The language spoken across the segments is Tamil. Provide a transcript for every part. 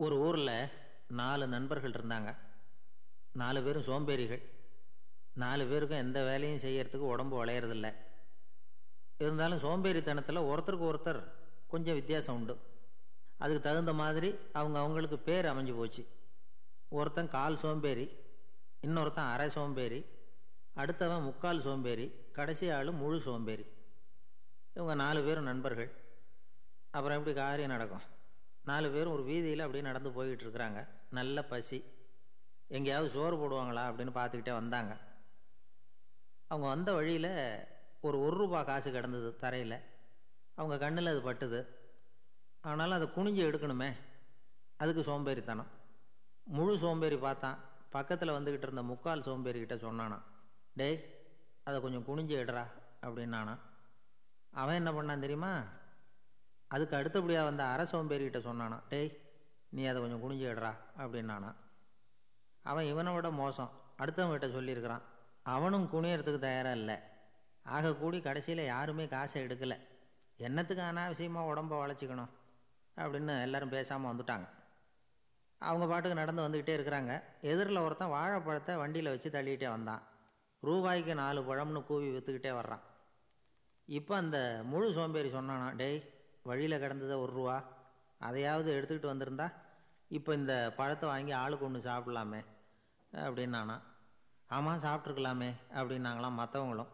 ஒரு ஊரில் நாலு நண்பர்கள் இருந்தாங்க. நாலு பேரும் சோம்பேறிகள். நாலு பேருக்கும் எந்த வேலையும் செய்யறதுக்கு உடம்பு வளையறதில்ல. இருந்தாலும் சோம்பேறித்தனத்தில் ஒருத்தருக்கு ஒருத்தர் கொஞ்சம் வித்தியாசம் உண்டு. அதுக்கு தகுந்த மாதிரி அவங்க அவங்களுக்கு பேர் அமைஞ்சு போச்சு. ஒருத்தன் கால் சோம்பேறி இன்னொருத்தன் அரை சோம்பேறி அடுத்தவன் முக்கால் சோம்பேறி கடைசி ஆள் முழு சோம்பேறி. இவங்க நாலு பேரும் நண்பர்கள். அப்புறம் எப்படி காரியம் நடக்கும்? நாலு பேரும் ஒரு வீதியில் அப்படியே நடந்து போய்கிட்டு இருக்கிறாங்க நல்ல பசி. எங்கேயாவது சோறு போடுவாங்களா அப்படின்னு பார்த்துக்கிட்டே வந்தாங்க. அவங்க வந்த வழியில் ஒரு ஒரு ரூபா காசு கிடந்தது தரையில். அவங்க கண்ணில் அது பட்டுது. ஆனாலும் அதை குனிஞ்சு எடுக்கணுமே. அதுக்கு சோம்பேறித்தனம். முழு சோம்பேறி பார்த்தான். பக்கத்தில் வந்துக்கிட்டு இருந்த முக்கால் சோம்பேறிக்கிட்ட சொன்னானான் டேய் அதை கொஞ்சம் குனிஞ்சு எடுறா அப்படின்னானா அவன் என்ன பண்ணான் தெரியுமா? அதுக்கு அடுத்தபடியாக வந்த அரசோம்பேரிகிட்ட சோம்பேறிக்கிட்ட சொன்னானா டேய் நீ அதை கொஞ்சம் குனிஞ்சிடுறா அப்படின்னானா. அவன் இவனை விட மோசம். அடுத்தவங்ககிட்ட சொல்லியிருக்கிறான் அவனும் குனியறதுக்கு தயாராக இல்லை. ஆகக்கூடி கடைசியில் யாருமே காசை எடுக்கலை. என்னத்துக்கு அனாவசியமாக உடம்ப வளைச்சிக்கணும் அப்படின்னு எல்லாரும் பேசாமல் வந்துட்டாங்க. அவங்க பாட்டுக்கு நடந்து வந்துக்கிட்டே இருக்கிறாங்க. எதிரில் ஒருத்தன் வாழைப்பழத்தை வண்டியில் வச்சு தள்ளிக்கிட்டே வந்தான். ரூபாய்க்கு நாலு பழம்னு கூவி விற்றுக்கிட்டே வர்றான். இப்போ அந்த முழு சோம்பேறி சொன்னானா டேய் வழியில் கிடந்ததை ஒரு ரூபா அதையாவது எடுத்துக்கிட்டு வந்திருந்தா இப்போ இந்த பழத்தை வாங்கி ஆளுக்கு ஒன்று சாப்பிட்லாமே அப்படின்னானா. ஆமாம் சாப்பிட்ருக்கலாமே அப்படின்னாங்களாம் மற்றவங்களும்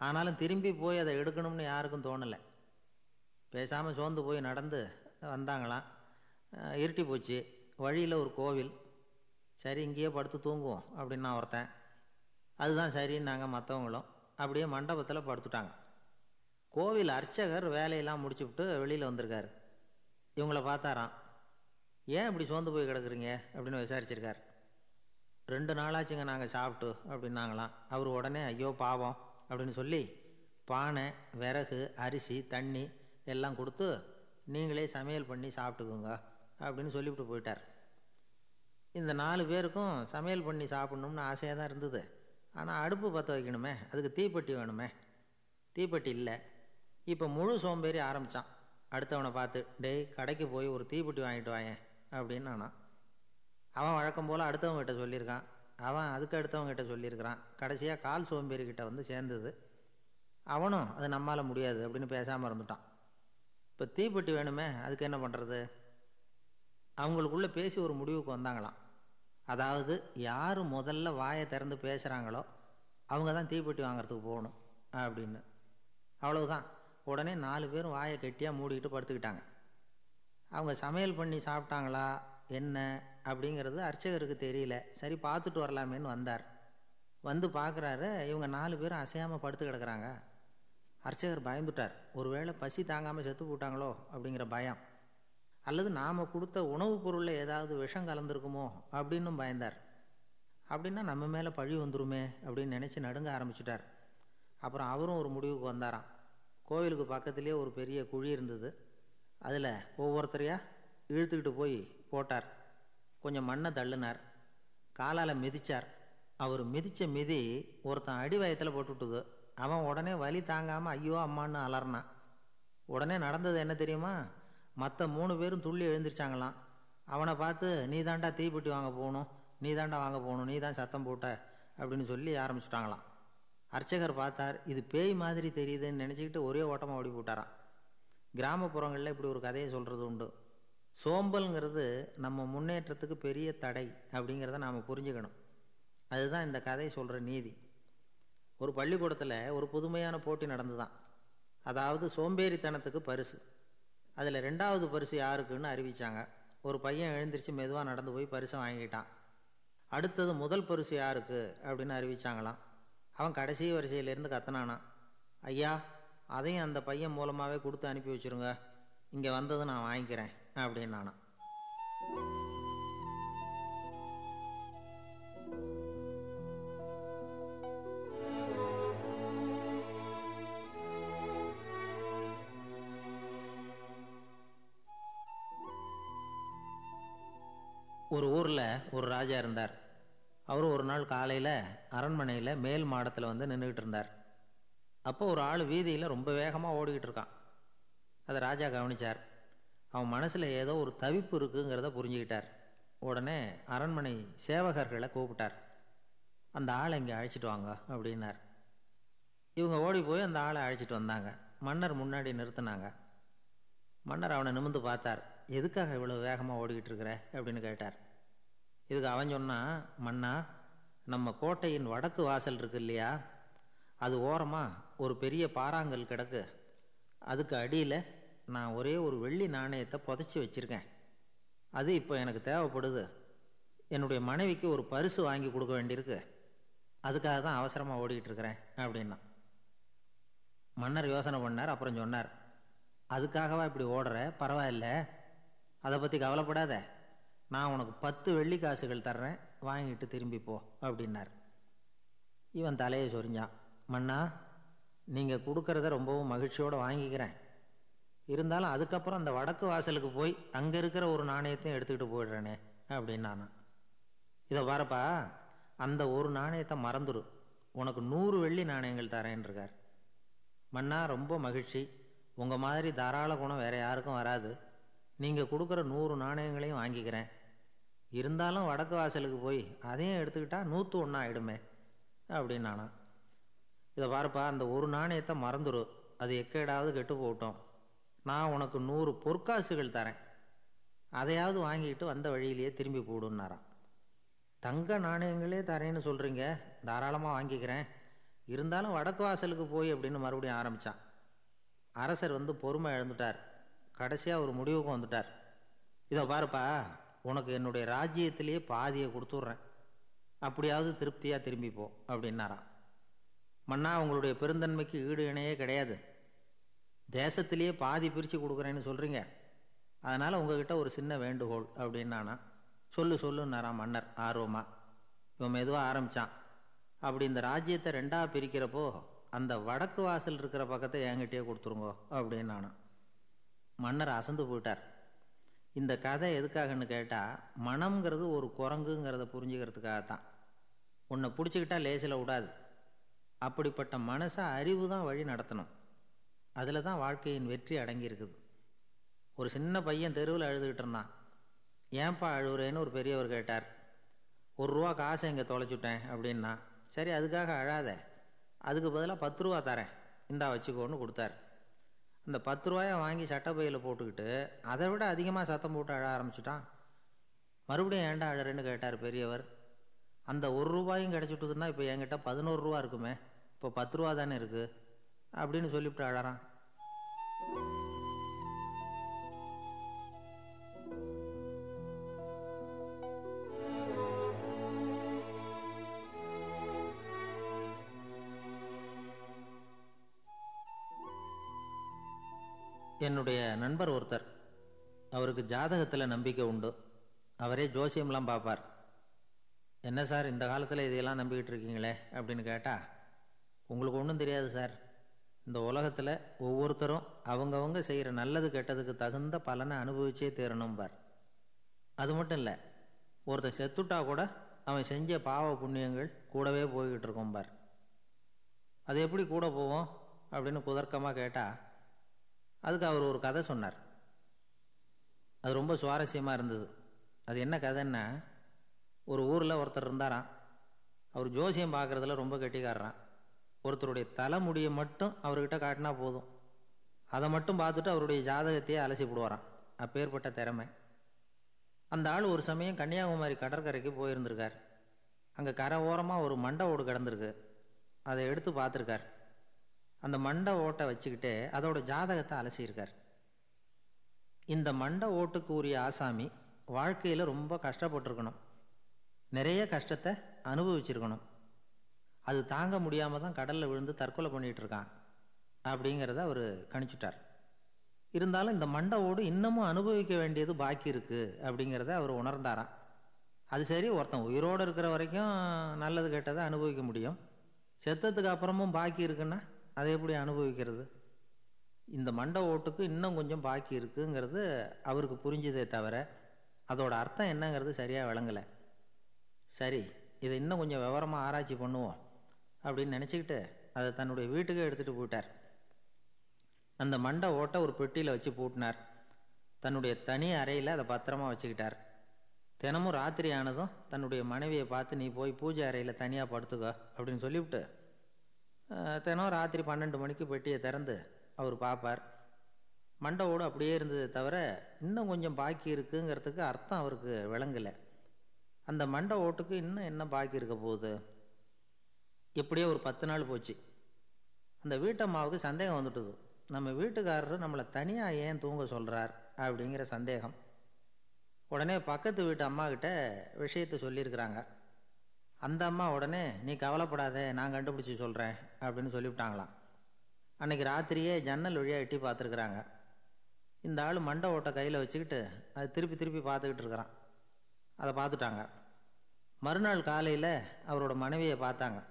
ஆனாலும் திரும்பி போய் அதை எடுக்கணும்னு யாருக்கும் தோணலை. பேசாமல் சோர்ந்து போய் நடந்து வந்தாங்களாம். இருட்டி போச்சு. வழியில் ஒரு கோவில். சரி இங்கேயே படுத்து தூங்குவோம் அப்படின்னா ஒருத்தன். அதுதான் சரின்னாங்க மற்றவங்களும் அப்படியே மண்டபத்தில் படுத்துட்டாங்க. கோவில் அர்ச்சகர் வேலையெல்லாம் முடிச்சு விட்டு வெளியில் வந்திருக்கார். இவங்கள பார்த்தாராம். ஏன் இப்படி சோர்ந்து போய் கிடக்குறீங்க? அப்படின்னு விசாரிச்சிருக்கார். ரெண்டு நாளாச்சுங்க நாங்கள் சாப்பிட்டு அப்படின்னாங்களாம். அவர் உடனே ஐயோ பாவம் அப்படின்னு சொல்லி பானை விறகு அரிசி தண்ணி எல்லாம் கொடுத்து நீங்களே சமையல் பண்ணி சாப்பிட்டுக்குங்க அப்படின்னு சொல்லிவிட்டு போயிட்டார். இந்த நாலு பேருக்கும் சமையல் பண்ணி சாப்பிட்ணும்னு ஆசையாக தான் இருந்தது. ஆனால் அடுப்பு பற்ற வைக்கணுமே அதுக்கு தீப்பெட்டி வேணுமே. தீப்பெட்டி இல்லை. இப்போ முழு சோம்பேறி ஆரம்பித்தான் அடுத்தவனை பார்த்து டேய் கடைக்கு போய் ஒரு தீப்பெட்டி வாங்கிட்டு வாயேன் அப்படின்னு நானான் அவன் வழக்கம் போல் அடுத்தவங்ககிட்ட சொல்லியிருக்கான். அவன் அதுக்கு அடுத்தவங்ககிட்ட சொல்லியிருக்கிறான். கடைசியாக கால் சோம்பேறிக்கிட்ட வந்து சேர்ந்தது. அவனும் அது நம்மால் முடியாது அப்படின்னு பேசாமல் இருந்துட்டான். இப்போ தீப்பெட்டி வேணுமே அதுக்கு என்ன பண்ணுறது அவங்களுக்குள்ளே பேசி ஒரு முடிவுக்கு வந்தாங்களாம். அதாவது யார் முதல்ல வாயை திறந்து பேசுகிறாங்களோ அவங்க தான் தீப்பெட்டி வாங்கிறதுக்கு போகணும் அப்படின்னு. அவ்வளவுதான். உடனே நாலு பேரும் வாயை கெட்டியாக மூடிக்கிட்டு படுத்துக்கிட்டாங்க. அவங்க சமையல் பண்ணி சாப்பிட்டாங்களா? என்ன? அப்படிங்கிறது அர்ச்சகருக்கு தெரியல. சரி பார்த்துட்டு வரலாமேன்னு வந்தார். வந்து பார்க்குறாரு இவங்க நாலு பேரும் அசையாமல் படுத்து கிடக்குறாங்க. அர்ச்சகர் பயந்துட்டார். ஒருவேளை பசி தாங்காமல் செத்து போட்டாங்களோ அப்படிங்கிற பயம். அல்லது நாம் கொடுத்த உணவுப் பொருளில் ஏதாவது விஷம் கலந்துருக்குமோ? அப்படின்னும் பயந்தார். அப்படின்னா நம்ம மேலே பழி வந்துருமே அப்படின்னு நினச்சி நடுங்க ஆரம்பிச்சிட்டார். அப்புறம் அவரும் ஒரு முடிவுக்கு வந்தாராம். கோவிலுக்கு பக்கத்துலேயே ஒரு பெரிய குழி இருந்தது. அதில் ஒவ்வொருத்தரையாக இழுத்துக்கிட்டு போய் போட்டார். கொஞ்சம் மண்ணை தள்ளினார். காலால் மிதித்தார் அவர் மிதித்த மிதி ஒருத்தன் அடி வயத்தில் போட்டுவிட்டுது அவன் உடனே வலி தாங்காமல் ஐயோ அம்மான்னு அலறினான். உடனே நடந்தது என்ன தெரியுமா? மற்ற மூணு பேரும் துள்ளி எழுந்திரிச்சாங்களாம். அவனை பார்த்து நீ தாண்டா தீப்பெட்டி வாங்க போகணும். நீ தாண்டா வாங்க போகணும். நீ தான் சத்தம் போட்ட. அப்படின்னு சொல்லி ஆரம்பிச்சிட்டாங்களாம். அர்ச்சகர் பார்த்தார் இது பேய் மாதிரி தெரியுதுன்னு நினச்சிக்கிட்டு ஒரே ஓட்டமாக ஓடி போட்டாராம். கிராமப்புறங்களில் இப்படி ஒரு கதையை சொல்கிறது உண்டு. சோம்பல்ங்கிறது நம்ம முன்னேற்றத்துக்கு பெரிய தடை அப்படிங்கிறத நாம் புரிஞ்சுக்கணும். அதுதான் இந்த கதை சொல்கிற நீதி. ஒரு பள்ளிக்கூடத்தில் ஒரு புதுமையான போட்டி நடந்து தான் அதாவது சோம்பேறித்தனத்துக்கு பரிசு. அதில் ரெண்டாவது பரிசு யாருக்குன்னு அறிவித்தாங்க ஒரு பையன் எழுந்திரிச்சு மெதுவாக நடந்து போய் பரிசை வாங்கிட்டான் அடுத்தது முதல் பரிசு யாருக்கு அப்படின்னு அறிவிச்சாங்களாம். அவன் கடைசி வரிசையிலேருந்து கத்தனானான் ஐயா அதையும் அந்த பையன் மூலமாகவே கொடுத்து அனுப்பி வச்சுருங்க. இங்கே வந்தது நான் வாங்கிக்கிறேன் அப்படின்னு நானான் ஒரு ஊரில் ஒரு ராஜா இருந்தார். அவர் ஒரு நாள் காலையில் அரண்மனையில் மேல் மாடத்தில் வந்து நின்றுக்கிட்டு இருந்தார். அப்போ ஒரு ஆள் வீதியில் ரொம்ப வேகமாக ஓடிக்கிட்டு இருக்கான். அதை ராஜா கவனிச்சார். அவன் மனசில் ஏதோ ஒரு தவிப்பு இருக்குங்கிறத புரிஞ்சுக்கிட்டார். உடனே அரண்மனை சேவகர்களை கூப்பிட்டார். அந்த ஆளை இங்கே அழைச்சிட்டு வாங்க அப்படின்னார். இவங்க ஓடி போய் அந்த ஆளை அழைச்சிட்டு வந்தாங்க. மன்னர் முன்னாடி நிறுத்தினாங்க. மன்னர் அவனை நிமிந்து பார்த்தார். எதுக்காக இவ்வளோ வேகமாக ஓடிக்கிட்டு இருக்கிற? அப்படின்னு கேட்டார். இதுக்கு அவன் சொன்னான் மன்னா நம்ம கோட்டையின் வடக்கு வாசல் இருக்கு இல்லையா? அது ஓரமாக ஒரு பெரிய பாறாங்கல் கிடக்கு. அதுக்கு அடியில் நான் ஒரே ஒரு வெள்ளி நாணயத்தை புதைச்சி வச்சுருக்கேன். அது இப்போ எனக்கு தேவைப்படுது. என்னுடைய மனைவிக்கு ஒரு பரிசு வாங்கி கொடுக்க வேண்டியிருக்கு. அதுக்காக தான் அவசரமாக ஓடிக்கிட்டு இருக்கிறேன் அப்படின்னா. மன்னர் யோசனை பண்ணார் அப்புறம் சொன்னார் அதுக்காகவா இப்படி ஓடுற? பரவாயில்ல. அதை பற்றி கவலைப்படாத. நான் உனக்கு பத்து வெள்ளி காசுகள் தர்றேன் வாங்கிட்டு திரும்பி போ அப்படின்னார். இவன் தலையை சொரிஞ்சான். மன்னா நீங்கள் கொடுக்கறத ரொம்பவும் மகிழ்ச்சியோடு வாங்கிக்கிறேன். இருந்தாலும் அதுக்கப்புறம் அந்த வடக்கு வாசலுக்கு போய் அங்கே இருக்கிற ஒரு நாணயத்தையும் எடுத்துக்கிட்டு போயிடுறேனே அப்படின்னு நான் இதை வரப்பா அந்த ஒரு நாணயத்தை மறந்துடு உனக்கு நூறு வெள்ளி நாணயங்கள் தரேன்ருக்கார் மன்னா ரொம்ப மகிழ்ச்சி. உங்கள் மாதிரி தாராள குணம் வேறு யாருக்கும் வராது. நீங்கள் கொடுக்குற நூறு நாணயங்களையும் வாங்கிக்கிறேன். இருந்தாலும் வடக்கு வாசலுக்கு போய் அதையும் எடுத்துக்கிட்டால் நூற்று ஒன்றா ஆகிடுமே அப்படின்னு நானா இதை பாருப்பா அந்த ஒரு நாணயத்தை மறந்துடு அது எக்கேடாவது கெட்டு போகட்டும். நான் உனக்கு நூறு பொற்காசுகள் தரேன். அதையாவது வாங்கிட்டு வந்த வழியிலேயே திரும்பி போடுன்னாரான் தங்க நாணயங்களே தரேன்னு சொல்கிறீங்க தாராளமாக வாங்கிக்கிறேன். இருந்தாலும் வடக்கு வாசலுக்கு போய் அப்படின்னு மறுபடியும் ஆரம்பித்தான் அரசர் வந்து பொறுமை இழந்துட்டார். கடைசியாக ஒரு முடிவுக்கு வந்துட்டார். இதை பாருப்பா உனக்கு என்னுடைய ராஜ்யத்திலேயே பாதியை கொடுத்துட்றேன். அப்படியாவது திருப்தியாக திரும்பிப்போ அப்படின்னாராம். மன்னா உங்களுடைய பெருந்தன்மைக்கு ஈடு இணையே கிடையாது. தேசத்திலேயே பாதி பிரித்து கொடுக்குறேன்னு சொல்கிறீங்க அதனால் உங்ககிட்ட ஒரு சின்ன வேண்டுகோள் அப்படின்னானா சொல்லு சொல்லுன்னாராம் மன்னர் ஆர்வமாக இவன் மெதுவாக ஆரம்பித்தான் அப்படி இந்த ராஜ்யத்தை ரெண்டாக பிரிக்கிறப்போ அந்த வடக்கு வாசல் இருக்கிற பக்கத்தை என்கிட்டயே கொடுத்துருங்கோ அப்படின்னானான் மன்னர் அசந்து போயிட்டார். இந்த கதை எதுக்காகன்னு கேட்டால் மனம்ங்கிறது ஒரு குரங்குங்கிறத புரிஞ்சுக்கிறதுக்காக தான் உன்னை பிடிச்சிக்கிட்டா லேசில் விடாது. அப்படிப்பட்ட மனசை அறிவு தான் வழி நடத்தணும். அதில் தான் வாழ்க்கையின் வெற்றி அடங்கியிருக்குது. ஒரு சின்ன பையன் தெருவில் அழுதுகிட்டு இருந்தான். ஏன்பா அழுகுறேன்னு ஒரு பெரியவர் கேட்டார். ஒரு ரூபா காசை இங்கே தொலைச்சுட்டேன் அப்படின்னா சரி அதுக்காக அழாத. அதுக்கு பதிலாக பத்து ரூபா தரேன். இந்தா வச்சுக்கோன்னு கொடுத்தாரு. இந்த பத்து ரூபாயை வாங்கி சட்டப்பையில் போட்டுக்கிட்டு அதை விட அதிகமாக சத்தம் போட்டு அழ ஆரம்பிச்சிட்டான். மறுபடியும் ஏன்டா அழறேன்னு கேட்டார் பெரியவர். அந்த ஒரு ரூபாயும் கிடச்சிட்டுதுன்னா இப்போ என்கிட்ட பதினோரு ரூபா இருக்குமே இப்போ பத்து ரூபா தானே இருக்குது அப்படின்னு சொல்லிவிட்டு அழறான். என்னுடைய நண்பர் ஒருத்தர். அவருக்கு ஜாதகத்தில் நம்பிக்கை உண்டு. அவரே ஜோசியம்லாம் பார்ப்பார். என்ன சார் இந்த காலத்தில் இதையெல்லாம் நம்பிக்கிட்டு இருக்கீங்களே? அப்படின்னு கேட்டால் உங்களுக்கு ஒன்றும் தெரியாது சார். இந்த உலகத்தில் ஒவ்வொருத்தரும் அவங்கவுங்க செய்கிற நல்லது கெட்டதுக்கு தகுந்த பலனை அனுபவிச்சே தீரணும் பார் அது மட்டும் இல்லை ஒருத்தர் செத்துட்டா கூட அவன் செஞ்ச பாவ புண்ணியங்கள் கூடவே போய்கிட்டு இருக்கும் பார் அது எப்படி கூட போவோம்? அப்படின்னு குதர்க்கமாக கேட்டால் அதுக்கு அவர் ஒரு கதை சொன்னார். அது ரொம்ப சுவாரஸ்யமாக இருந்தது. அது என்ன கதைன்னா ஒரு ஊரில் ஒருத்தர் இருந்தாராம். அவர் ஜோசியம் பார்க்குறதுல ரொம்ப கெட்டிக்காரரான் ஒருத்தருடைய தலைமுடியை மட்டும் அவர்கிட்ட காட்டினா போதும். அதை மட்டும் பார்த்துட்டு அவருடைய ஜாதகத்தையே அலசி போடுவாராம். அப்பேற்பட்ட திறமை. அந்த ஆள் ஒரு சமயம் கன்னியாகுமரி கடற்கரைக்கு போயிருந்திருக்கார். அங்கே கரை ஓரமாக ஒரு மண்டை ஓடு கிடந்திருக்கு. அதை எடுத்து பார்த்துருக்கார். அந்த மண்டை ஓட்டை வச்சுக்கிட்டு அதோட ஜாதகத்தை அலசியிருக்கார். இந்த மண்டை ஓட்டுக்கு உரிய ஆசாமி வாழ்க்கையில் ரொம்ப கஷ்டப்பட்டிருக்கணும். நிறைய கஷ்டத்தை அனுபவிச்சிருக்கணும். அது தாங்க முடியாமல் தான் கடலில் விழுந்து தற்கொலை பண்ணிகிட்டு இருக்கான் அப்படிங்கிறத அவர் கணிச்சுட்டார். இருந்தாலும் இந்த மண்டை ஓடு இன்னமும் அனுபவிக்க வேண்டியது பாக்கி இருக்குது அப்படிங்கிறத அவர் உணர்ந்தாராம். அது சரி ஒருத்தன் உயிரோடு இருக்கிற வரைக்கும் நல்லது கெட்டதை அனுபவிக்க முடியும். செத்ததுக்கு அப்புறமும் பாக்கி இருக்குன்னா அதை எப்படி அனுபவிக்கிறது? இந்த மண்டை ஓட்டுக்கு இன்னும் கொஞ்சம் பாக்கி இருக்குங்கிறது அவருக்கு புரிஞ்சதே தவிர அதோட அர்த்தம் என்னங்கிறது சரியாக விளங்கலை. சரி இதை இன்னும் கொஞ்சம் விவரமாக ஆராய்ச்சி பண்ணுவோம் அப்படின்னு நினச்சிக்கிட்டு அதை தன்னுடைய வீட்டுக்கே எடுத்துகிட்டு போயிட்டார். அந்த மண்டை ஓட்டை ஒரு பெட்டியில் வச்சு பூட்டினார். தன்னுடைய தனி அறையில் அதை பத்திரமா வச்சுக்கிட்டார். தினமும் ராத்திரி ஆனதும் தன்னுடைய மனைவியை பார்த்து நீ போய் பூஜை அறையில் தனியாக படுத்துக்கோ அப்படின்னு சொல்லிவிட்டு தினம் ராத்திரி பன்னெண்டு மணிக்கு பெட்டியை திறந்து அவர் பார்ப்பார். மண்டவோடு அப்படியே இருந்தது தவிர இன்னும் கொஞ்சம் பாக்கி இருக்குங்கிறதுக்கு அர்த்தம் அவருக்கு விளங்கலை. அந்த மண்டை ஓட்டுக்கு இன்னும் என்ன பாக்கி இருக்க போகுது? எப்படியோ ஒரு பத்து நாள் போச்சு. அந்த வீட்டம்மாவுக்கு சந்தேகம் வந்துட்டுது. நம்ம வீட்டுக்காரரு நம்மளை தனியாக ஏன் தூங்க சொல்கிறார் அப்படிங்கிற சந்தேகம். உடனே பக்கத்து வீட்டு அம்மாக்கிட்ட விஷயத்தை சொல்லியிருக்கிறாங்க. அந்த அம்மா உடனே நீ கவலைப்படாத நான் கண்டுபிடிச்சி சொல்கிறேன் அப்படின்னு சொல்லிவிட்டாங்களாம். அன்னைக்கு ராத்திரியே ஜன்னல் வழியாக எட்டி பார்த்துருக்குறாங்க. இந்த ஆள் மண்டை ஓட்டை கையில் வச்சுக்கிட்டு அது திருப்பி திருப்பி பார்த்துக்கிட்டு இருக்கிறான். அதை பார்த்துட்டாங்க. மறுநாள் காலையில் அவரோட மனைவியை பார்த்தாங்க.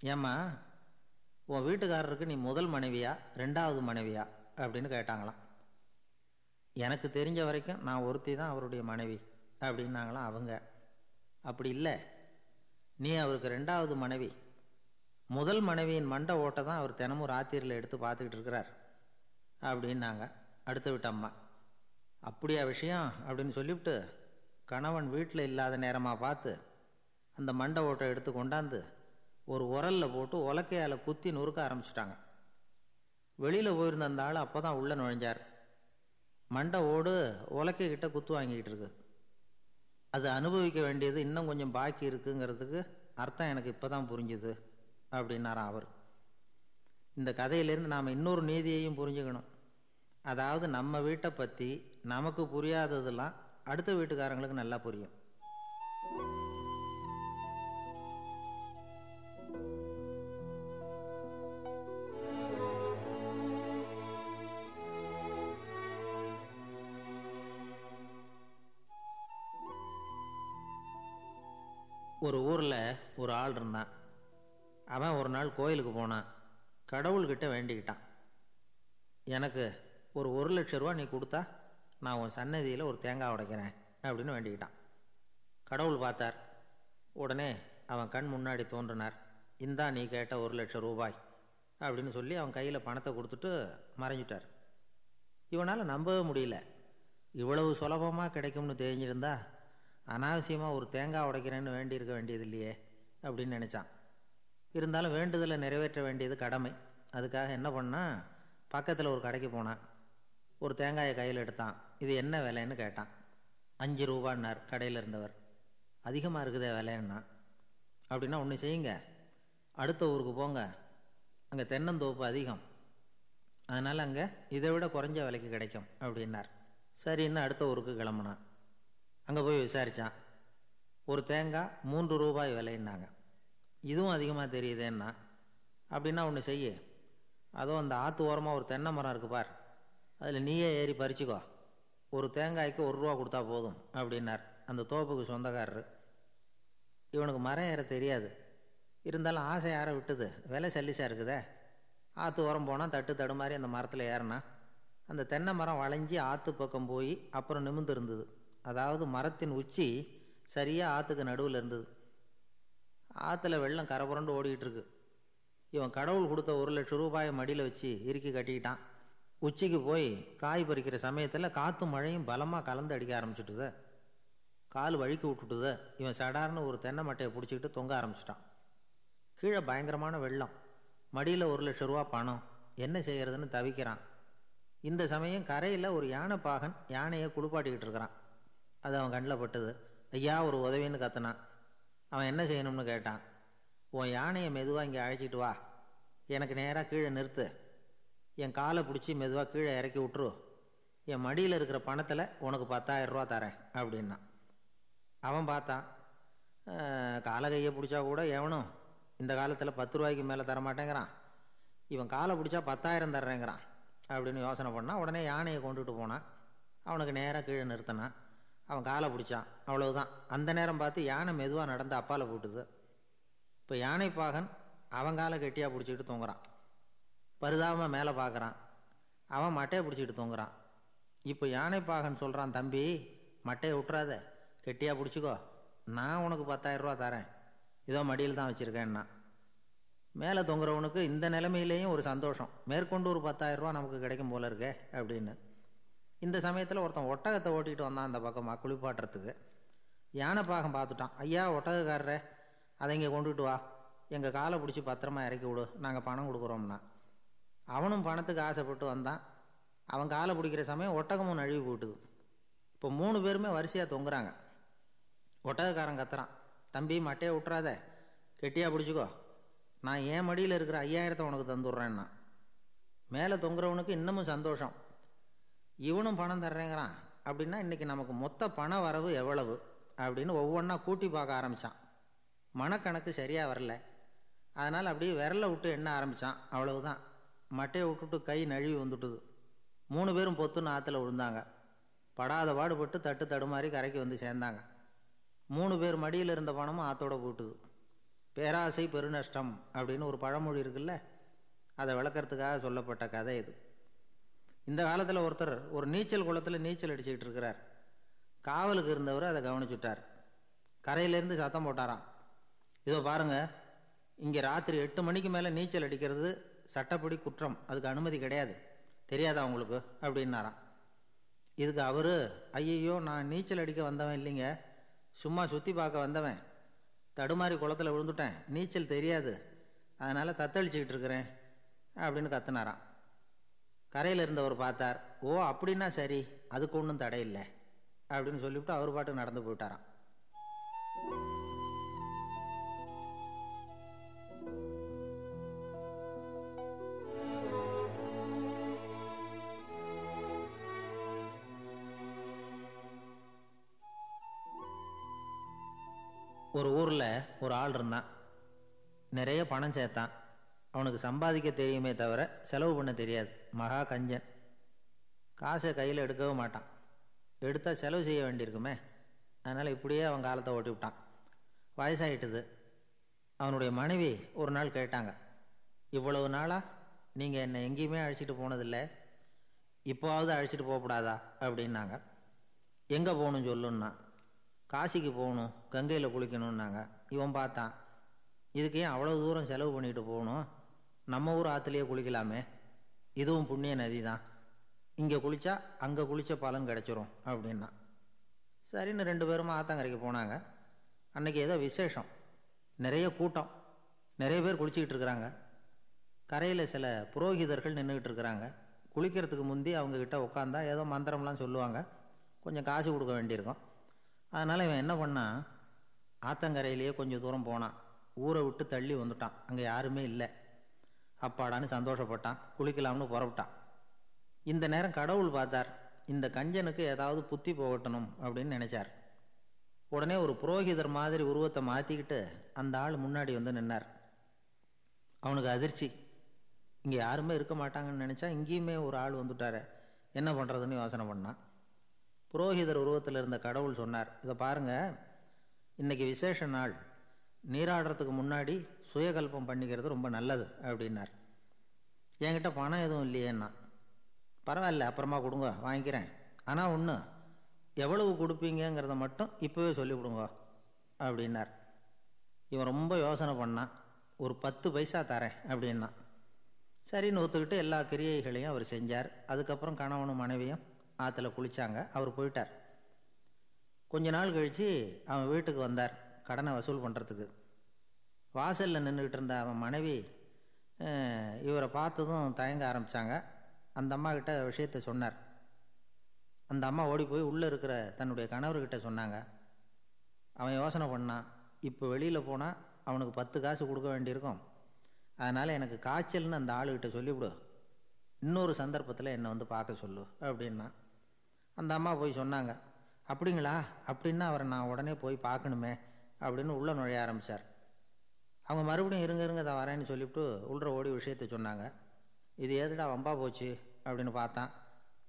ஏம்மா உன் வீட்டுக்காரருக்கு நீ முதல் மனைவியா ரெண்டாவது மனைவியா? அப்படின்னு கேட்டாங்களாம். எனக்கு தெரிஞ்ச வரைக்கும் நான் ஒருத்தி தான் அவருடைய மனைவி அப்படின்னாங்களாம் அவங்க. அப்படி இல்லை. நீ அவருக்கு ரெண்டாவது மனைவி. முதல் மனைவியின் மண்டை ஓட்டை தான் அவர் தினமும் ராத்திரியில் எடுத்து பார்த்துக்கிட்டு இருக்கிறார். அப்படின்னாங்க. அடுத்த வீட்டு அம்மா. அப்படியா விஷயம்? அப்படின்னு சொல்லிவிட்டு கணவன் வீட்டில் இல்லாத நேரமாக பார்த்து அந்த மண்டை ஓட்டை எடுத்து கொண்டாந்து ஒரு உரலில் போட்டு உலக்கையால் குத்தி நொறுக்க ஆரம்பிச்சிட்டாங்க. வெளியில் போயிருந்த அந்த ஆள் அப்போ தான் உள்ளே நுழைஞ்சார். மண்டை ஓடு உலக்கைக்கிட்ட குத்து வாங்கிக்கிட்டு இருக்கு. அது அனுபவிக்க வேண்டியது இன்னும் கொஞ்சம் பாக்கி இருக்குங்கிறதுக்கு அர்த்தம் எனக்கு இப்போ தான் புரிஞ்சுது அப்படின்னாராம் அவர். இந்த கதையிலேருந்து நாம் இன்னொரு நீதியையும் புரிஞ்சுக்கணும். அதாவது நம்ம வீட்டை பற்றி நமக்கு புரியாததெல்லாம் அடுத்த வீட்டுக்காரங்களுக்கு நல்லா புரியும். ஒரு ஊரில் ஒரு ஆள் இருந்தான். அவன் ஒரு நாள் கோயிலுக்கு போனான். கடவுள்கிட்ட வேண்டிக்கிட்டான். எனக்கு ஒரு ஒரு லட்ச ரூபா நீ கொடுத்தா நான் உன் சன்னதியில் ஒரு தேங்காய் உடைக்கிறேன் அப்படின்னு வேண்டிக்கிட்டான். கடவுள் பார்த்தார். உடனே அவன் கண் முன்னாடி தோன்றினார். இந்தா நீ கேட்ட ஒரு லட்சம் ரூபாய் அப்படின்னு சொல்லி அவன் கையில் பணத்தை கொடுத்துட்டு மறைஞ்சிட்டார். இவனால் நம்பவே முடியல. இவ்வளவு சுலபமாக கிடைக்கும்னு தெரிஞ்சிருந்தா அனாவசியமாக ஒரு தேங்காய் உடைக்கிறேன்னு வேண்டியிருக்க வேண்டியது இல்லையே அப்படின்னு நினச்சான். இருந்தாலும் வேண்டுதலை நிறைவேற்ற வேண்டியது கடமை. அதுக்காக என்ன பண்ணால் பக்கத்தில் ஒரு கடைக்கு போனான். ஒரு தேங்காயை கையில் எடுத்தான். இது என்ன விலைன்னு கேட்டான். அஞ்சு ரூபான்னார் கடையில் இருந்தவர். அதிகமாக இருக்குதே விலைன்னா. அப்படின்னா ஒன்று செய்யுங்க. அடுத்த ஊருக்கு போங்க. அங்கே தென்னந்தோப்பு அதிகம். அதனால் அங்கே இதை விட குறைஞ்ச விலைக்கு கிடைக்கும் அப்படின்னார். சரின்னு அடுத்த ஊருக்கு கிளம்புனான். அங்கே போய் விசாரித்தான் ஒரு தேங்காய் மூன்று ரூபாய் விலைன்னாங்க. இதுவும் அதிகமாக தெரியுதேன்னா அப்படின்னா ஒன்று செய்ய. அதுவும் அந்த ஆற்று ஓரமாக ஒரு தென்னை மரம் இருக்கு பார். அதில் நீயே ஏறி பறிச்சுக்கோ. ஒரு தேங்காய்க்கு ஒரு ரூபா கொடுத்தா போதும் அப்படின்னார். அந்த தோப்புக்கு சொந்தக்காரர். இவனுக்கு மரம் ஏற தெரியாது. இருந்தாலும் ஆசை யாரை விட்டுது? விலை சல்லிசாக இருக்குதே ஆற்று ஓரம் போனால் தட்டு தடுமாறி அந்த மரத்தில் ஏறினா அந்த தென்னை மரம் வளைஞ்சி ஆற்று பக்கம் போய் அப்புறம் நிமிந்து இருந்தது. அதாவது மரத்தின் உச்சி சரியாக ஆற்றுக்கு நடுவில் இருந்தது. ஆற்றுல வெள்ளம் கரபுரண்டு ஓடிக்கிட்டு இருக்கு இவன் கடவுள் கொடுத்த ஒரு லட்சம் ரூபாயை மடியில் வச்சு இறுக்கி கட்டிக்கிட்டான். உச்சிக்கு போய் காய் பறிக்கிற சமயத்தில் காற்று மழையும் பலமாக கலந்து அடிக்க ஆரம்பிச்சுட்டுது. கால் வழுக்கி விட்டுட்டுது. இவன் சடார்னு ஒரு தென்னை மட்டையை பிடிச்சிக்கிட்டு தொங்க ஆரம்பிச்சிட்டான். கீழே பயங்கரமான வெள்ளம். மடியில் ஒரு லட்சம் ரூபா பணம். என்ன செய்கிறதுன்னு தவிக்கிறான். இந்த சமயம் கரையில் ஒரு யானை பாகன் யானையை குளிப்பாட்டிக்கிட்டு இருக்கிறான். அது அவன் கண்ணில் பட்டது. ஐயா ஒரு உதவின்னு கத்தனான். அவன் என்ன செய்யணும்னு கேட்டான். உன் யானையை மெதுவாக இங்கே அழைச்சிட்டு வா. எனக்கு நேராக கீழே நிறுத்து. என் காலை பிடிச்சி மெதுவாக கீழே இறக்கி விட்ரு என் மடியில் இருக்கிற பணத்தில் உனக்கு பத்தாயிரம் ரூபா தரேன் அப்படின்னா அவன் பார்த்தான். காலை கையை பிடிச்சா கூட எவனும் இந்த காலத்தில் பத்து ரூபாய்க்கு மேலே தரமாட்டேங்கிறான். இவன் காலை பிடிச்சா பத்தாயிரம் தர்றேங்கிறான் அப்படின்னு யோசனை பண்ணான். உடனே யானையை கொண்டுட்டு போனான். அவனுக்கு நேராக கீழே நிறுத்தினான். அவன் காலை பிடிச்சான். அவ்வளவுதான். அந்த நேரம் பார்த்து யானை மெதுவாக நடந்து அப்பால போட்டுது. இப்போ யானை பாகன் அவன் காலை கெட்டியாக பிடிச்சிக்கிட்டு தூங்குறான். பரிதாபமாக மேலே பார்க்குறான் அவன் மட்டையை பிடிச்சிக்கிட்டு தூங்குறான். இப்போ யானை பாகன் சொல்கிறான் தம்பி மட்டையை விட்டுறாத கெட்டியாக பிடிச்சிக்கோ. நான் உனக்கு பத்தாயிரம் ரூபா தரேன். இதோ மடியில் தான் வச்சுருக்கேன்னா. மேலே தொங்குறவனுக்கு இந்த நிலைமையிலேயும் ஒரு சந்தோஷம். மேற்கொண்டு ஒரு பத்தாயிரம் ரூபா நமக்கு கிடைக்கும் போல இருக்கே அப்படின்னு. இந்த சமயத்தில் ஒருத்தன் ஒட்டகத்தை ஓட்டிகிட்டு வந்தான் அந்த பக்கமாக குளிப்பாட்டுறதுக்கு. யானை பாகம் பார்த்துட்டான். ஐயா ஒட்டகக்காரரே அதை இங்கே கொண்டுட்டு வா. எங்கள் காலை பிடிச்சி பத்திரமா இறக்கி விடு. நாங்கள் பணம் கொடுக்குறோம்னா. அவனும் பணத்துக்கு ஆசைப்பட்டு வந்தான். அவன் காலை பிடிக்கிற சமயம் ஒட்டகமும் நழுவி போட்டுது இப்போ மூணு பேருமே வரிசையாக தொங்குறாங்க. ஒட்டகக்காரன் கத்துறான். தம்பி மட்டையை விட்டுறாத கெட்டியாக பிடிச்சிக்கோ. நான் என் மடியில் இருக்கிற ஐயாயிரத்தை உனக்கு தந்துடுறேன்னா. மேலே தொங்குறவனுக்கு இன்னமும் சந்தோஷம். இவனும் பணம் தர்றேங்கிறான். அப்படின்னா இன்றைக்கி நமக்கு மொத்த பண வரவு எவ்வளவு? அப்படின்னு ஒவ்வொன்றா கூட்டி பார்க்க ஆரம்பித்தான் மனக்கணக்கு சரியாக வரல. அதனால் அப்படியே விரலை விட்டு எண்ண ஆரம்பித்தான் அவ்வளவுதான். மட்டையை விட்டுட்டு கை நழுவி வந்துட்டுது. மூணு பேரும் பொத்துன்னு ஆற்றுல விழுந்தாங்க. படாத பாடுபட்டு தட்டு தடுமாறி கரைக்கு வந்து சேர்ந்தாங்க. மூணு பேர் மடியில் இருந்த பணமும் ஆத்தோட போட்டுது. பேராசை பெருநஷ்டம் அப்படின்னு ஒரு பழமொழி இருக்குல்ல? அதை விளக்கறதுக்காக சொல்லப்பட்ட கதை இது. இந்த காலத்தில் ஒருத்தர் ஒரு நீச்சல் குளத்தில் நீச்சல் அடிச்சுக்கிட்டு இருக்கிறார். காவலுக்கு இருந்தவர் அதை கவனிச்சுட்டார். கரையிலேருந்து சத்தம் போட்டாராம். இதோ பாருங்க இங்கே ராத்திரி எட்டு மணிக்கு மேலே நீச்சல் அடிக்கிறது சட்டப்படி குற்றம். அதுக்கு அனுமதி கிடையாது. தெரியாதா உங்களுக்கு? அப்படின்னாராம். இதுக்கு அவர் ஐயையோ நான் நீச்சல் அடிக்க வந்தவன் இல்லைங்க. சும்மா சுற்றி பார்க்க வந்தவன். தடுமாறி குளத்தில் விழுந்துட்டேன். நீச்சல் தெரியாது. அதனால் தத்தளிச்சுக்கிட்டு இருக்கிறேன். அப்படின்னு கத்துனாராம். கரையில் இருந்தவர் பார்த்தார் ஓ அப்படின்னா சரி அதுக்கு ஒன்றும் தடை இல்லை அப்படின்னு சொல்லிவிட்டு அவர் பாட்டு நடந்து போயிட்டாராம். ஒரு ஊரில் ஒரு ஆள் இருந்தான். நிறைய பணம் சேர்த்தான். அவனுக்கு சம்பாதிக்க தெரியுமே தவிர செலவு பண்ண தெரியாது. மகா கஞ்சன் காசை கையில் எடுக்கவே மாட்டான். எடுத்தால் செலவு செய்ய வேண்டியிருக்குமே. அதனால் இப்படியே அவன் காலத்தை ஓட்டி விட்டான். வயசாகிட்டுது அவனுடைய மனைவி ஒரு நாள் கேட்டாங்க இவ்வளவு நாளாக நீங்கள் என்னை எங்கேயுமே அழைச்சிட்டு போனதில்லை. இப்போவாவது அழைச்சிட்டு போகக்கூடாதா? அப்படின்னாங்க. எங்கே போகணும் சொல்லுன்னா காசிக்கு போகணும் கங்கையில் குளிக்கணும்னாங்க. இவன் பார்த்தான் இதுக்கு ஏன் அவ்வளோ தூரம் செலவு பண்ணிட்டு போகணும்? நம்ம ஊர் ஆற்றுலேயே குளிக்கலாமே. இதுவும் புண்ணிய நதி தான். இங்கே குளித்தா அங்கே குளித்த பலன் கிடச்சிரும் அப்படின்னா. சரின்னு ரெண்டு பேரும் ஆத்தங்கரைக்கு போனாங்க. அன்றைக்கி ஏதோ விசேஷம். நிறைய கூட்டம். நிறைய பேர் குளிச்சுக்கிட்டு இருக்கிறாங்க. கரையில் சில புரோகிதர்கள் நின்றுக்கிட்டு இருக்கிறாங்க. குளிக்கிறதுக்கு முந்தி அவங்கக்கிட்ட உட்காந்தா ஏதோ மந்திரம்லாம் சொல்லுவாங்க. கொஞ்சம் காசு கொடுக்க வேண்டியிருக்கும். அதனால் இவன் என்ன பண்ணான் ஆத்தங்கரையிலேயே கொஞ்சம் தூரம் போனான். ஊரை விட்டு தள்ளி வந்துட்டான். அங்கே யாருமே இல்லை. அப்பாடான்னு சந்தோஷப்பட்டான். குளிக்கலாம்னு புறப்பட்டான். இந்த நேரம் கடவுள் பார்த்தார் இந்த கஞ்சனுக்கு ஏதாவது புத்தி போகட்டணும் அப்படின்னு நினைச்சார். உடனே ஒரு புரோகிதர் மாதிரி உருவத்தை மாற்றிக்கிட்டு அந்த ஆள் முன்னாடி வந்து நின்னார். அவனுக்கு அதிர்ச்சி. இங்கே யாருமே இருக்க மாட்டாங்கன்னு நினச்சா இங்கேயுமே ஒரு ஆள் வந்துட்டார். என்ன பண்ணுறதுன்னு யோசனை பண்ணான். புரோகிதர் உருவத்தில் இருந்த கடவுள் சொன்னார் இதை பாருங்க இன்னைக்கு விசேஷ நாள். நீராடுறதுக்கு முன்னாடி சுயகல்பம் பண்ணிக்கிறது ரொம்ப நல்லது அப்படின்னார். என்கிட்ட பணம் எதுவும் இல்லையேன்னா பரவாயில்ல அப்புறமா கொடுங்க வாங்கிக்கிறேன். ஆனால் ஒன்று எவ்வளவு கொடுப்பீங்கிறத மட்டும் இப்போவே சொல்லிவிடுங்க அப்படின்னார். இவன் ரொம்ப யோசனை பண்ணான் ஒரு பத்து பைசா தரேன் அப்படின்னா. சரின்னு ஒத்துக்கிட்டு எல்லா கிரியைகளையும் அவர் செஞ்சார். அதுக்கப்புறம் கணவனும் மனைவியும் ஆற்றுல குளித்தாங்க அவர் போயிட்டார். கொஞ்ச நாள் கழித்து அவன் வீட்டுக்கு வந்தார். கடனை வசூல் பண்ணுறதுக்கு வாசலில் நின்றுக்கிட்டு இருந்த அவன் மனைவி இவரை பார்த்ததும் தயங்க ஆரம்பித்தாங்க அந்த அம்மாக்கிட்ட விஷயத்த சொன்னார். அந்த அம்மா ஓடி போய் உள்ளே இருக்கிற தன்னுடைய கணவர்கிட்ட சொன்னாங்க. அவன் யோசனை பண்ணான் இப்போ வெளியில் போனால் அவனுக்கு பத்து காசு கொடுக்க வேண்டியிருக்கும். அதனால் எனக்கு காய்ச்சல்னு அந்த ஆளுகிட்ட சொல்லிவிடு. இன்னொரு சந்தர்ப்பத்தில் என்னை வந்து பார்க்க சொல்லு அப்படின்னா. அந்த அம்மா போய் சொன்னாங்க. அப்படிங்களா? அப்படின்னா அவரை நான் உடனே போய் பார்க்கணுமே. அப்படின்னு உள்ளே நுழைய ஆரம்பித்தார் அவங்க மறுபடியும் இருங்க இருங்க தான் வரேன்னு சொல்லிவிட்டு உள்ள ஓடி விஷயத்த சொன்னாங்க. இது ஏதுடா வம்பா போச்சு அப்படின்னு பார்த்தான்.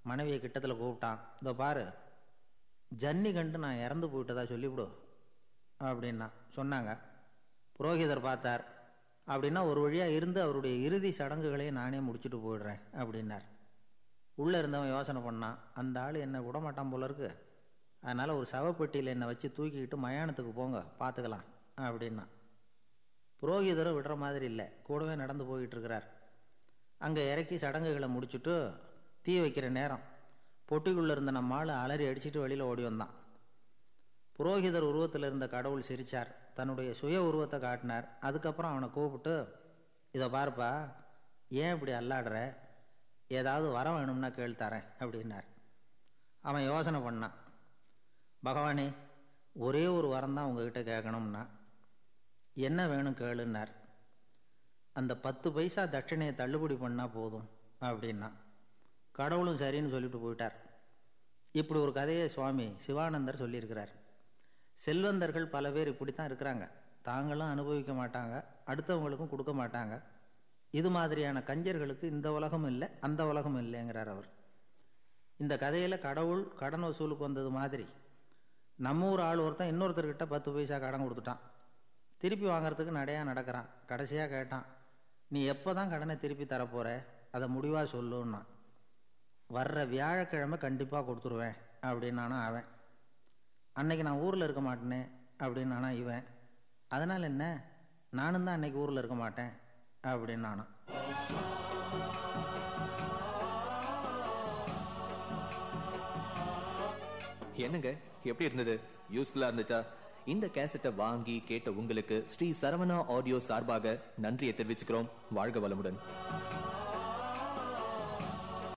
மனைவியை கிட்டத்தில் கூப்பிட்டான். இதோ பாரு ஜன்னி கண்டு நான் இறந்து போயிட்டதா சொல்லிவிடு அப்படின்னா சொன்னாங்க. புரோகிதர் பார்த்தார். அப்படின்னா ஒரு வழியாக இருந்து அவருடைய இறுதி சடங்குகளையும் நானே முடிச்சுட்டு போயிடுறேன் அப்படின்னார். உள்ளே இருந்தவன் யோசனை பண்ணான். அந்த ஆள் என்னை விடமாட்டான் போல இருக்குது அதனால் ஒரு சவப்பெட்டியில் என்னை வச்சு தூக்கிக்கிட்டு மயானத்துக்கு போங்க பார்த்துக்கலாம் அப்படின்னா. புரோகிதரும் விடுற மாதிரி இல்லை கூடவே நடந்து போய்கிட்டு இருக்கிறார் அங்கே இறக்கி சடங்குகளை முடிச்சுட்டு தீ வைக்கிற நேரம். பொட்டிக்குள்ளே இருந்த நம்ம ஆள் அலறி அடிச்சிட்டு வெளியில் ஓடி வந்தான். புரோகிதர் உருவத்தில் இருந்த கடவுள் சிரிச்சார். தன்னுடைய சுய உருவத்தை காட்டினார். அதுக்கப்புறம் அவனை கூப்பிட்டு இதை பாருப்பா ஏன் இப்படி அல்லாடுற? ஏதாவது வர வேணும்னா கேள்வி தரேன் அப்படின்னார். அவன் யோசனை பண்ணான். பகவானே ஒரே ஒரு வரம் தான் உங்ககிட்ட கேட்கணும்னா என்ன வேணும் கேளுன்னார். அந்த பத்து பைசா தட்சிணையை தள்ளுபடி பண்ணால் போதும் அப்படின்னா. கடவுளும் சரின்னு சொல்லிட்டு போயிட்டார். இப்படி ஒரு கதையை சுவாமி சிவானந்தர் சொல்லியிருக்கிறார். செல்வந்தர்கள் பல பேர் இப்படி தான் இருக்கிறாங்க. தாங்களும் அனுபவிக்க மாட்டாங்க அடுத்தவங்களுக்கும் கொடுக்க மாட்டாங்க. இது மாதிரியான கஞ்சர்களுக்கு இந்த உலகம் இல்லை அந்த உலகம் இல்லைங்கிறார் அவர். இந்த கதையில் கடவுள் கடன் வசூலுக்கு வந்தது மாதிரி நம்ம ஊர் ஆள் ஒருத்தன் இன்னொருத்தர்கிட்ட பத்து பைசா கடன் கொடுத்துட்டான். திருப்பி வாங்குறதுக்கு நடையாக நடக்கிறான். கடைசியாக கேட்டான் நீ எப்போ தான் கடனை திருப்பி தரப்போகிற அதை முடிவாக சொல்லுன்னா. வர்ற வியாழக்கிழமை கண்டிப்பாக கொடுத்துருவேன் அப்படின்னானா அவன். அன்னைக்கு நான் ஊரில் இருக்க மாட்டேனே அப்படின்னானா இவன். அதனால் என்ன? நானும் தான் அன்னைக்கு ஊரில் இருக்க மாட்டேன் அப்படின்னானா. என்னங்க? எப்படி இருந்தது? யூஸ்ஃபுல்லா இருந்துச்சா? இந்த கேசட்டை வாங்கி கேட்ட உங்களுக்கு ஸ்ரீ சரவணா ஆடியோ சார்பாக நன்றியை தெரிவிச்சுக்கிறோம். வாழ்க வளமுடன்.